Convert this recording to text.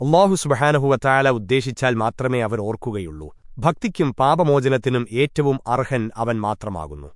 അള്ളാഹു സുബഹാനഹുവറ്റായാല ഉദ്ദേശിച്ചാൽ മാത്രമേ അവർ ഓർക്കുകയുള്ളൂ. ഭക്തിക്കും പാപമോചനത്തിനും ഏറ്റവും അർഹൻ അവൻ മാത്രമാകുന്നു.